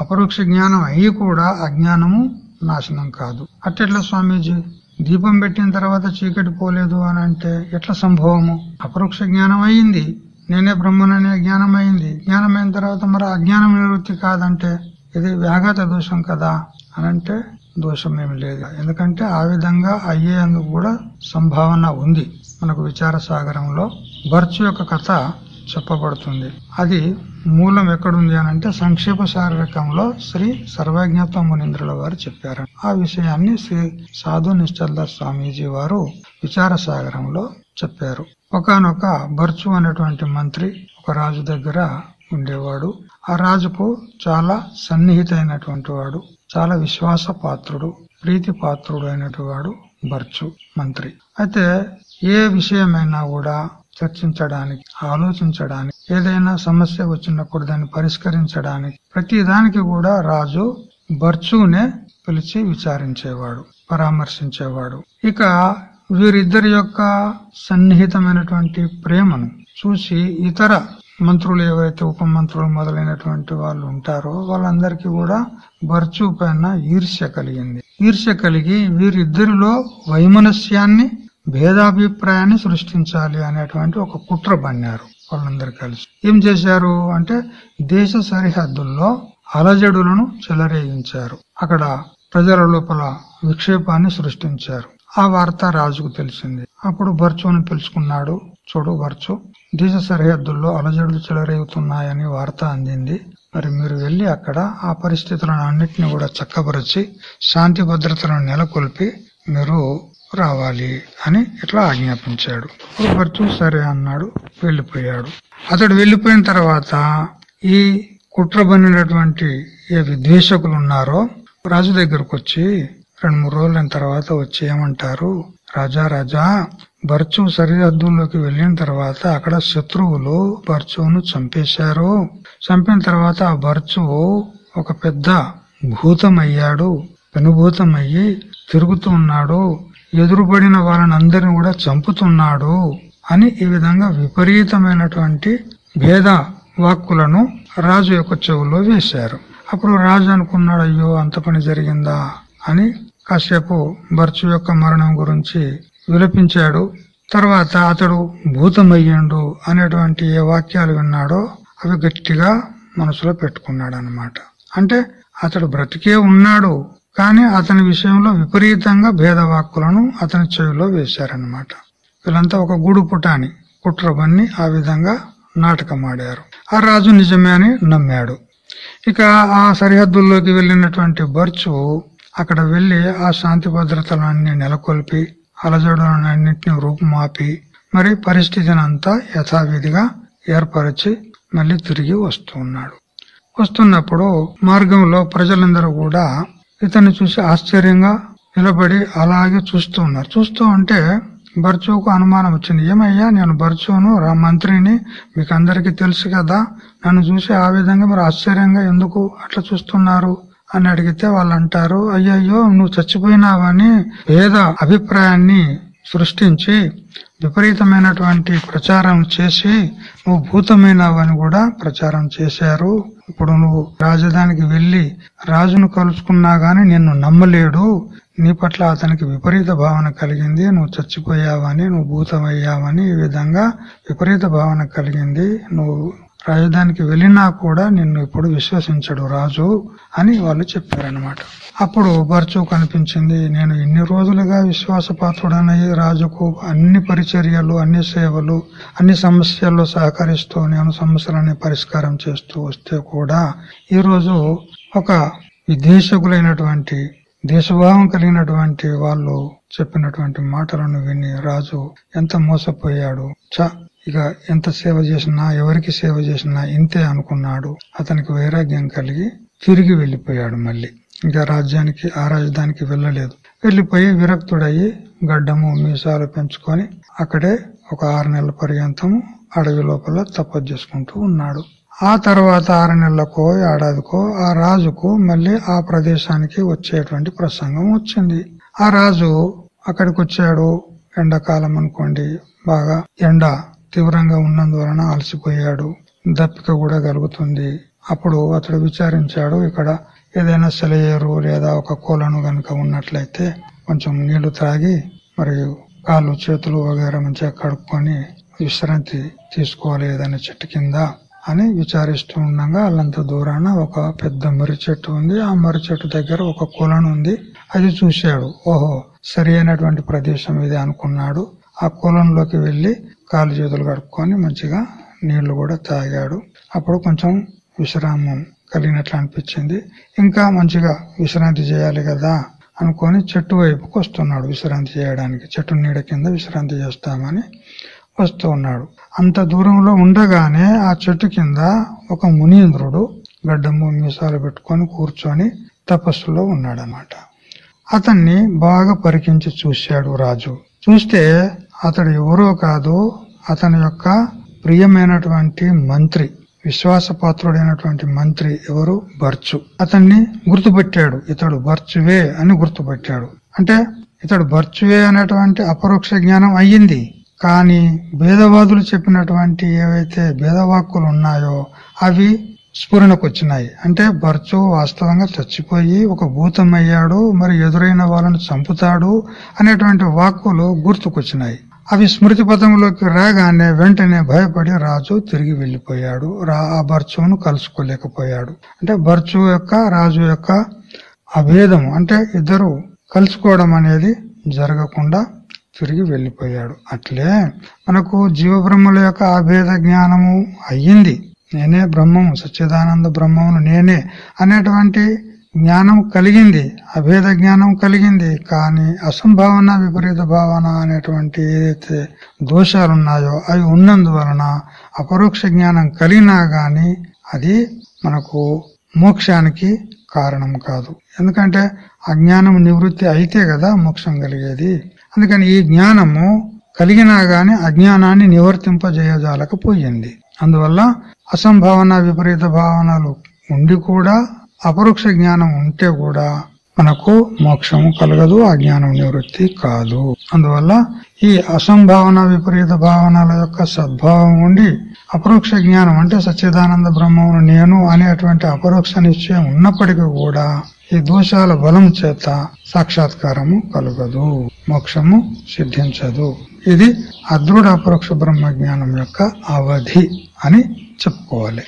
అపరోక్ష జ్ఞానం అయ్యి కూడా అజ్ఞానము నాశనం కాదు. అట్టెట్లా స్వామీజీ? దీపం పెట్టిన తర్వాత చీకటి పోలేదు అని అంటే ఎట్లా సంభవము? అపరోక్ష జ్ఞానం అయింది. నేనే బ్రహ్మననే జ్ఞానం అయింది జ్ఞానం తర్వాత మరి అజ్ఞానం నివృత్తి కాదంటే ఇది వ్యాఘాత దోషం కదా అని అంటే దోషం ఏమి లేదు. ఎందుకంటే ఆ విధంగా అయ్యేందుకు కూడా సంభావన ఉంది. మనకు విచార సాగరంలో బర్చు యొక్క కథ చెప్పబడుతుంది. అది మూలం ఎక్కడుంది అని అంటే సంక్షేప శారీరకంలో శ్రీ సర్వజ్ఞత మునీంద్రుల వారు చెప్పారు. ఆ విషయాన్ని శ్రీ సాధు నిశ్చల్దాస్ స్వామీజీ వారు విచార సాగరంలో చెప్పారు. ఒకనొక బర్చు అనేటువంటి మంత్రి ఒక రాజు దగ్గర ఉండేవాడు. ఆ రాజుకు చాలా సన్నిహితైనటువంటి వాడు చాలా విశ్వాస పాత్రుడు ప్రీతి పాత్రుడు అయినటువంటి వాడు బర్చు మంత్రి. అయితే ఏ విషయమైనా కూడా చర్చించడానికి ఆలోచించడానికి ఏదైనా సమస్య వచ్చినప్పుడు దాన్ని పరిష్కరించడానికి. ప్రతి దానికి కూడా రాజు బర్చునే పిలిచి విచారించేవాడు పరామర్శించేవాడు. ఇక వీరిద్దరి యొక్క సన్నిహితమైనటువంటి ప్రేమను చూసి ఇతర మంత్రులు ఏవైతే ఉప మంత్రులు మొదలైనటువంటి వాళ్ళు ఉంటారో వాళ్ళందరికీ కూడా బర్చు పైన ఈర్ష్య కలిగింది. ఈర్ష్య కలిగి వీరిద్దరిలో వైమనస్యాన్ని భేదాభిప్రాయాన్ని సృష్టించాలి అనేటువంటి ఒక కుట్ర బన్నారు వాళ్ళందరూ కలిసి. ఏం చేశారు అంటే దేశ సరిహద్దుల్లో అలజడులను చెలరేగించారు. అక్కడ ప్రజల లోపల విక్షేపాన్ని సృష్టించారు. ఆ వార్త రాజుకు తెలిసింది. అప్పుడు బర్చుని పిలుచుకున్నాడు. చూడు బర్చు దేశ సరిహద్దుల్లో అలజడులు చెలరేగుతున్నాయని వార్త అందింది. మరి మీరు వెళ్ళి అక్కడ ఆ పరిస్థితులను అన్నిటిని కూడా చక్కపరిచి శాంతి భద్రతలను నెలకొల్పి మీరు రావాలి అని ఇట్లా ఆజ్ఞాపించాడు. బర్చు సరే అన్నాడు వెళ్ళిపోయాడు. అతడు వెళ్ళిపోయిన తర్వాత ఈ కుట్రబడినటువంటి ఏ విద్వేషకులు ఉన్నారో రాజు దగ్గరకు వచ్చి రెండు మూడు రోజుల తర్వాత వచ్చి ఏమంటారు రాజా రాజా బర్చు సరిహద్దుల్లోకి వెళ్ళిన తర్వాత అక్కడ శత్రువులు బర్చును చంపేశారు. చంపిన తర్వాత ఆ బర్చు ఒక పెద్ద భూతం అయ్యాడు పెనుభూతం అయ్యి తిరుగుతూ ఉన్నాడు. ఎదురుపడిన వాళ్ళని అందరిని కూడా చంపుతున్నాడు అని ఈ విధంగా విపరీతమైనటువంటి భేద వాక్కులను రాజు యొక్క చెవులో వేశారు. అప్పుడు రాజు అనుకున్నాడు అయ్యో అంత పని జరిగిందా? అని కాసేపు బర్చు యొక్క మరణం గురించి విలపించాడు. తర్వాత అతడు భూతమయ్యిండు అనేటువంటి ఏ వాక్యాలు విన్నాడో అవి గట్టిగా మనసులో పెట్టుకున్నాడు అనమాట అంటే అతడు బ్రతికే ఉన్నాడు కానీ అతని విషయంలో విపరీతంగా భేదవాక్కులను అతని చెవిలో వేశారనమాట వీళ్ళంతా ఒక గూడు పుటాని కుట్రబన్ని ఆ విధంగా నాటకమాడారు. ఆ రాజు నిజమే అని నమ్మాడు. ఇక ఆ సరిహద్దుల్లోకి వెళ్ళినటువంటి బర్చు అక్కడ వెళ్ళి ఆ శాంతి భద్రతలన్నీ నెలకొల్పి అలజడులన్నింటినీ రూపుమాపి మరి పరిస్థితిని అంతా యథావిధిగా ఏర్పరిచి మళ్ళీ తిరిగి వస్తున్నాడు వస్తున్నప్పుడు మార్గంలో ప్రజలందరూ కూడా ఇతన్ని చూసి ఆశ్చర్యంగా నిలబడి అలాగే చూస్తూ ఉన్నారు. చూస్తూ ఉంటే బర్చుకు అనుమానం వచ్చింది. ఏమయ్యా నేను బర్చును రా మంత్రిని మీకు అందరికీ తెలుసు కదా. నన్ను చూసి ఆ విధంగా మీరు ఆశ్చర్యంగా ఎందుకు అట్లా చూస్తున్నారు అని అడిగితే వాళ్ళు అంటారు అయ్యయ్యో నువ్వు చచ్చిపోయినావని పేద అభిప్రాయాన్ని సృష్టించి విపరీతమైనటువంటి ప్రచారం చేసి నువ్వు భూతమైనవని కూడా ప్రచారం చేశారు. ఇప్పుడు నువ్వు రాజధానికి వెళ్ళి రాజును కలుసుకున్నా గాని నిన్ను నమ్మలేడు. నీ పట్ల అతనికి విపరీత భావన కలిగింది. నువ్వు చచ్చిపోయావని నువ్వు భూతమయ్యావని ఈ విధంగా విపరీత భావన కలిగింది. నువ్వు రాజధానికి వెళ్ళినా కూడా నిన్ను ఇప్పుడు విశ్వసించడు రాజు అని వాళ్ళు చెప్పారనమాట అప్పుడు బర్చు కనిపించింది నేను ఇన్ని రోజులుగా విశ్వాసపాత్రుడనయ్యి రాజుకు అన్ని పరిచర్యలు అన్ని సేవలు అన్ని సమస్యల్లో సహకరిస్తూ నేను సమస్యలన్నీ పరిష్కారం చేస్తూ వస్తే కూడా ఈ రోజు ఒక విదేశకులైనటువంటి దేశభావం కలిగినటువంటి వాళ్ళు చెప్పినటువంటి మాటలను విని రాజు ఎంత మోసపోయాడు. చ ఇక ఎంత సేవ చేసినా ఎవరికి సేవ చేసినా ఇంతే అనుకున్నాడు. అతనికి వైరాగ్యం కలిగి తిరిగి వెళ్ళిపోయాడు మళ్ళీ. ఇంకా రాజ్యానికి ఆ రాజధానికి వెళ్ళలేదు. వెళ్ళిపోయి విరక్తుడయ్యి గడ్డము మీసాలు పెంచుకొని అక్కడే ఒక ఆరు నెలల పర్యంతము అడవి లోపల తపస్సు చేసుకుంటూ ఉన్నాడు. ఆ తర్వాత ఆరు నెలలకో ఏడాదికో ఆ రాజుకు మళ్ళీ ఆ ప్రదేశానికి వచ్చేటువంటి ప్రసంగం వచ్చింది. ఆ రాజు అక్కడికి వచ్చాడు. ఎండాకాలం అనుకోండి బాగా ఎండ తీవ్రంగా ఉన్నందువలన అలసిపోయాడు. దప్పిక కూడా కలుగుతుంది. అప్పుడు అతడు విచారించాడు ఇక్కడ ఏదైనా సెలయేరు లేదా ఒక కోలను గనుక ఉన్నట్లయితే కొంచెం నీళ్ళు త్రాగి మరియు కాళ్ళు చేతులు వగేర మంచిగా కడుక్కొని విశ్రాంతి తీసుకోవాలి ఏదైనా చెట్టు కింద అని విచారిస్తూ ఉండగా అల్లంత దూరాన ఒక పెద్ద మర్రి చెట్టు ఉంది. ఆ మర్రి చెట్టు దగ్గర ఒక కొలను ఉంది. అది చూశాడు. ఓహో సరి అయినటువంటి ప్రదేశం ఇది అనుకున్నాడు. ఆ కొలంలోకి వెళ్ళి కాళ్ళు చేతులు కడుక్కొని మంచిగా నీళ్ళు కూడా తాగాడు. అప్పుడు కొంచెం విశ్రామం కలిగినట్లు అనిపించింది. ఇంకా మంచిగా విశ్రాంతి చేయాలి కదా అనుకొని చెట్టు వైపుకు వస్తున్నాడు విశ్రాంతి చేయడానికి. చెట్టు నీడ కింద విశ్రాంతి చేస్తామని వస్తూ ఉన్నాడు. అంత దూరంలో ఉండగానే ఆ చెట్టు కింద ఒక మునీంద్రుడు గడ్డము మీసాలు పెట్టుకొని కూర్చొని తపస్సులో ఉన్నాడనమాట. అతన్ని బాగా పరికించి చూశాడు రాజు. చూస్తే అతడు ఎవరో కాదు అతని యొక్క ప్రియమైనటువంటి మంత్రి విశ్వాసపాత్రుడైనటువంటి మంత్రి ఎవరు? బర్చు. అతన్ని గుర్తుపెట్టాడు. ఇతడు బర్చువే అని గుర్తుపెట్టాడు. అంటే ఇతడు బర్చువే అనేటువంటి అపరోక్ష జ్ఞానం అయ్యింది. కానీ భేదవాదులు చెప్పినటువంటి ఏవైతే భేదవాక్కులు ఉన్నాయో అవి స్ఫురణకు వచ్చినాయి అంటే బర్చు వాస్తవంగా చచ్చిపోయి ఒక భూతం అయ్యాడు మరి ఎదురైన వాళ్ళని చంపుతాడు అనేటువంటి వాక్కులు గుర్తుకొచ్చినాయి. అవి స్మృతి పథంలోకి రాగానే వెంటనే భయపడి రాజు తిరిగి వెళ్ళిపోయాడు రా ఆ భర్చువును కలుసుకోలేకపోయాడు. అంటే బర్చు యొక్క రాజు యొక్క అభేదము అంటే ఇద్దరు కలుసుకోవడం అనేది జరగకుండా తిరిగి వెళ్ళిపోయాడు అట్లే మనకు జీవబ్రహ్మల యొక్క అభేద జ్ఞానము అయ్యింది. నేనే బ్రహ్మము సచ్చిదానంద బ్రహ్మమును నేనే అనేటువంటి జ్ఞానం కలిగింది అభేద జ్ఞానం కలిగింది కానీ అసంభావన విపరీత భావన అనేటువంటి ఏదైతే దోషాలు ఉన్నాయో అవి ఉన్నందువలన అపరోక్ష జ్ఞానం కలిగినా గాని అది మనకు మోక్షానికి కారణం కాదు. ఎందుకంటే అజ్ఞానం నివృత్తి అయితే కదా మోక్షం కలిగేది. అందుకని ఈ జ్ఞానము కలిగినా గాని అజ్ఞానాన్ని నివర్తింపజేయజాలకపోయింది. అందువల్ల అసంభావన విపరీత భావనలు ఉండి కూడా అపరోక్ష జ్ఞానం ఉంటే కూడా మనకు మోక్షము కలగదు ఆ జ్ఞానం నివృత్తి కాదు. అందువల్ల ఈ అసంభావన విపరీత భావనల యొక్క సద్భావం ఉండి అపరోక్ష జ్ఞానం అంటే సచ్చిదానంద బ్రహ్మమును నేను అనేటువంటి అపరోక్ష నిశ్చయం ఉన్నప్పటికీ కూడా ఈ దోషాల బలం చేత సాక్షాత్కారము కలగదు మోక్షము సిద్ధించదు. ఇది అదృఢ అపరోక్ష బ్రహ్మ జ్ఞానం యొక్క అవధి అని చెప్పుకోవాలి.